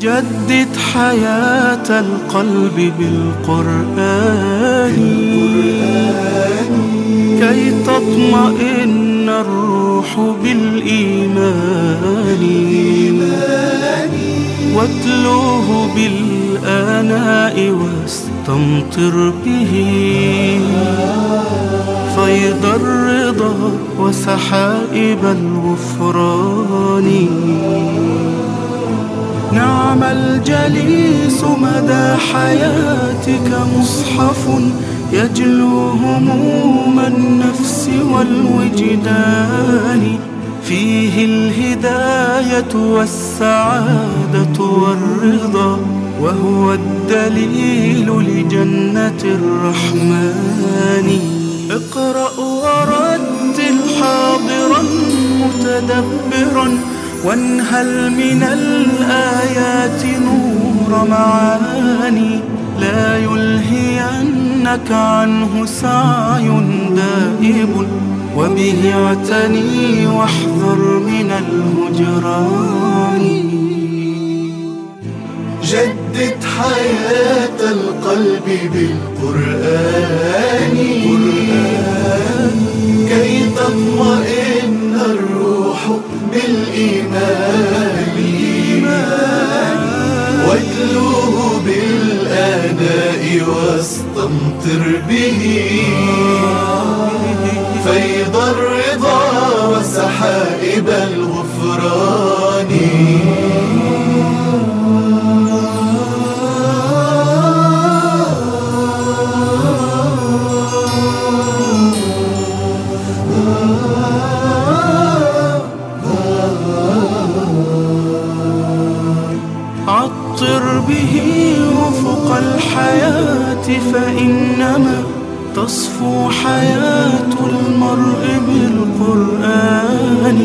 جدد حياة القلب بالقرآن. كي تطمئن الروح بالإيمان. واتلوه بالآناء واستمطر به. فيض الرضا وسحائب الغفران. نعم الجليس مدى حياتك مصحف يجلو هموم النفس والوجدان. فيه الهداية والسعادة والرضا وهو الدليل لجنة الرحمن. اقرأ ورتل حاضرا متدبرا وانهل من الآيات معاني لا يلهينك عنه سعي دائب وبه اعتني واحذر من الهجران جدد حياة القلب بالقرآن. واستمطر به فيض الرضا وسحائب الغفران. عطر به فإنما تصفو حياة المرء بالقرآن.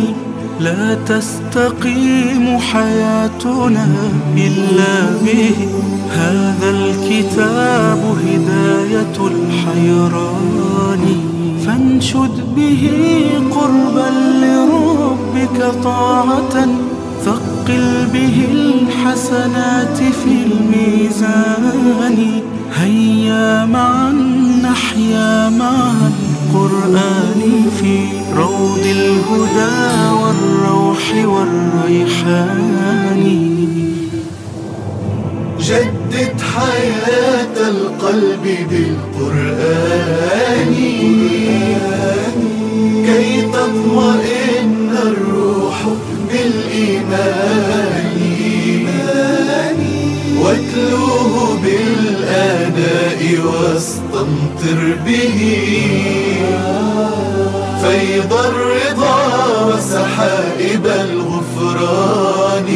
لا تستقيم حياتنا إلا به. هذا الكتاب هداية الحيران. فانشد به قربا لربك طاعة ثقل به الحسنات في الميزان. هيا معا نحيا مع القرآن في روض الهدى والروح والريحان. جدد حياة القلب بالقرآن. كي تطمئن بالإيمان واتلوه بالآناء واستمطر به. فيض الرضا وسحائب الغفران.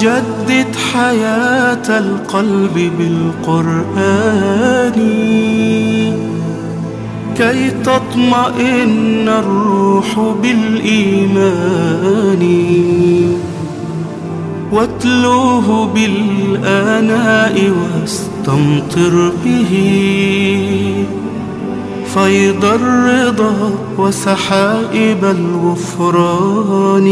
جدد حياة القلب بالقرآن. كي تطمئن الروح بالإيمان. واتلوه بالآناء واستمطر به. فيض الرضا وسحائب الغفران.